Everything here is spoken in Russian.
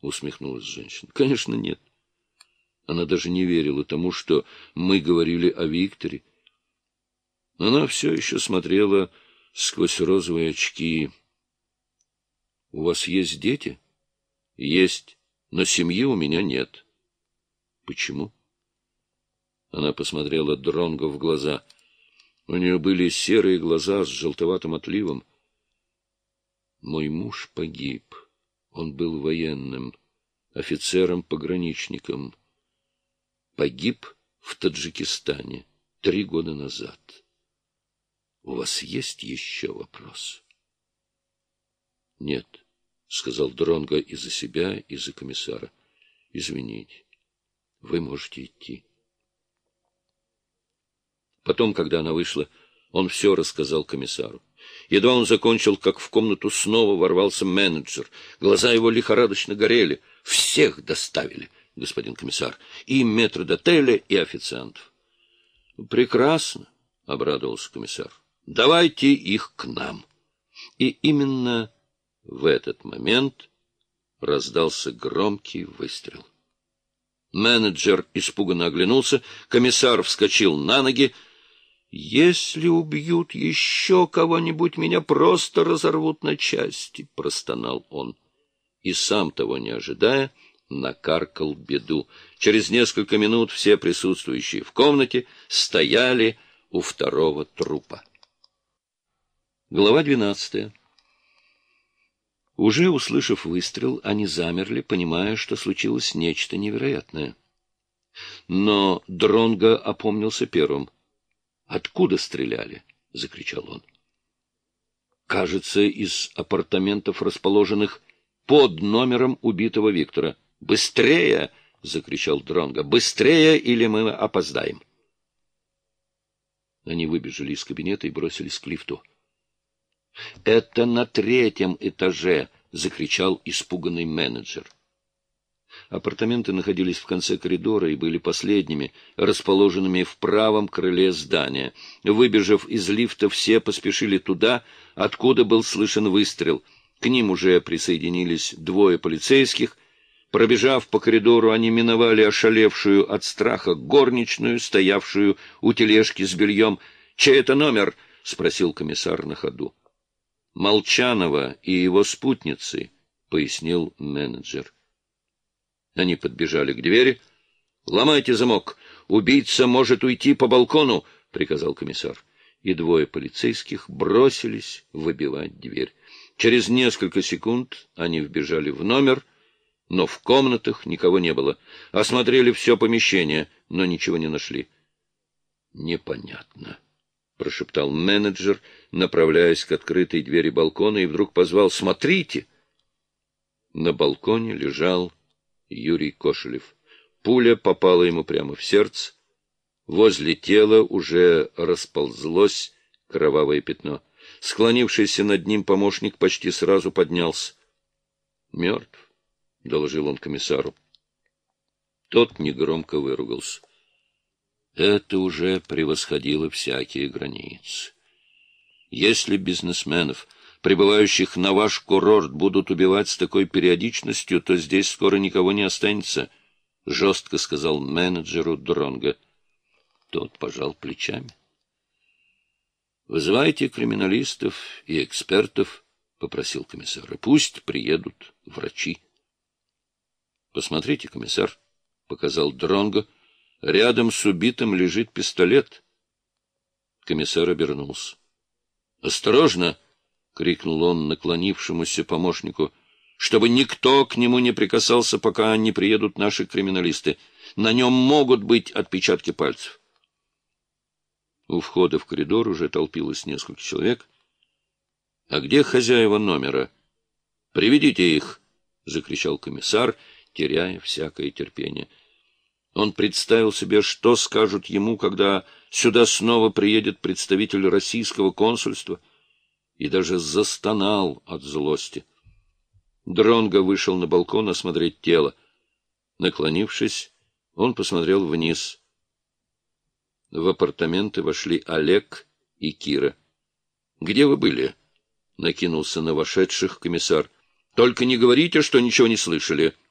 — усмехнулась женщина. — Конечно, нет. Она даже не верила тому, что мы говорили о Викторе. Она все еще смотрела сквозь розовые очки. — У вас есть дети? — Есть, но семьи у меня нет. — Почему? Она посмотрела Дронго в глаза. У нее были серые глаза с желтоватым отливом. — Мой муж погиб. Он был военным, офицером-пограничником погиб в Таджикистане три года назад. У вас есть еще вопрос? Нет, — сказал Дронго и за себя, и за комиссара. Извините, вы можете идти. Потом, когда она вышла, он все рассказал комиссару. Едва он закончил, как в комнату снова ворвался менеджер. Глаза его лихорадочно горели. Всех доставили — господин комиссар, и метрдотеля, и официантов. — Прекрасно, — обрадовался комиссар. — Давайте их к нам. И именно в этот момент раздался громкий выстрел. Менеджер испуганно оглянулся, комиссар вскочил на ноги. «Если убьют еще кого-нибудь, меня просто разорвут на части», — простонал он. И сам того не ожидая, — накаркал беду. Через несколько минут все присутствующие в комнате стояли у второго трупа. Глава двенадцатая. Уже услышав выстрел, они замерли, понимая, что случилось нечто невероятное. Но Дронго опомнился первым. «Откуда стреляли?» — закричал он. «Кажется, из апартаментов, расположенных под номером убитого Виктора». «Быстрее!» — закричал Дронго. «Быстрее, или мы опоздаем!» Они выбежали из кабинета и бросились к лифту. «Это на третьем этаже!» — закричал испуганный менеджер. Апартаменты находились в конце коридора и были последними, расположенными в правом крыле здания. Выбежав из лифта, все поспешили туда, откуда был слышен выстрел. К ним уже присоединились двое полицейских — Пробежав по коридору, они миновали ошалевшую от страха горничную, стоявшую у тележки с бельем. «Чей это номер?» — спросил комиссар на ходу. «Молчанова и его спутницы», — пояснил менеджер. Они подбежали к двери. «Ломайте замок! Убийца может уйти по балкону!» — приказал комиссар. И двое полицейских бросились выбивать дверь. Через несколько секунд они вбежали в номер — но в комнатах никого не было. Осмотрели все помещение, но ничего не нашли. «Непонятно», — прошептал менеджер, направляясь к открытой двери балкона, и вдруг позвал «Смотрите!». На балконе лежал Юрий Кошелев. Пуля попала ему прямо в сердце. Возле тела уже расползлось кровавое пятно. Склонившийся над ним помощник почти сразу поднялся. Мертв. — доложил он комиссару. Тот негромко выругался. Это уже превосходило всякие границы. Если бизнесменов, прибывающих на ваш курорт, будут убивать с такой периодичностью, то здесь скоро никого не останется, — жестко сказал менеджеру Дронга. Тот пожал плечами. — Вызывайте криминалистов и экспертов, — попросил комиссар, — и пусть приедут врачи. — Посмотрите, комиссар, — показал Дронго. — Рядом с убитым лежит пистолет. Комиссар обернулся. — Осторожно! — крикнул он наклонившемуся помощнику. — Чтобы никто к нему не прикасался, пока не приедут наши криминалисты. На нем могут быть отпечатки пальцев. У входа в коридор уже толпилось несколько человек. — А где хозяева номера? — Приведите их! — закричал комиссар — теряя всякое терпение. Он представил себе, что скажут ему, когда сюда снова приедет представитель российского консульства, и даже застонал от злости. Дронго вышел на балкон осмотреть тело. Наклонившись, он посмотрел вниз. В апартаменты вошли Олег и Кира. — Где вы были? — накинулся на вошедших комиссар. — Только не говорите, что ничего не слышали. —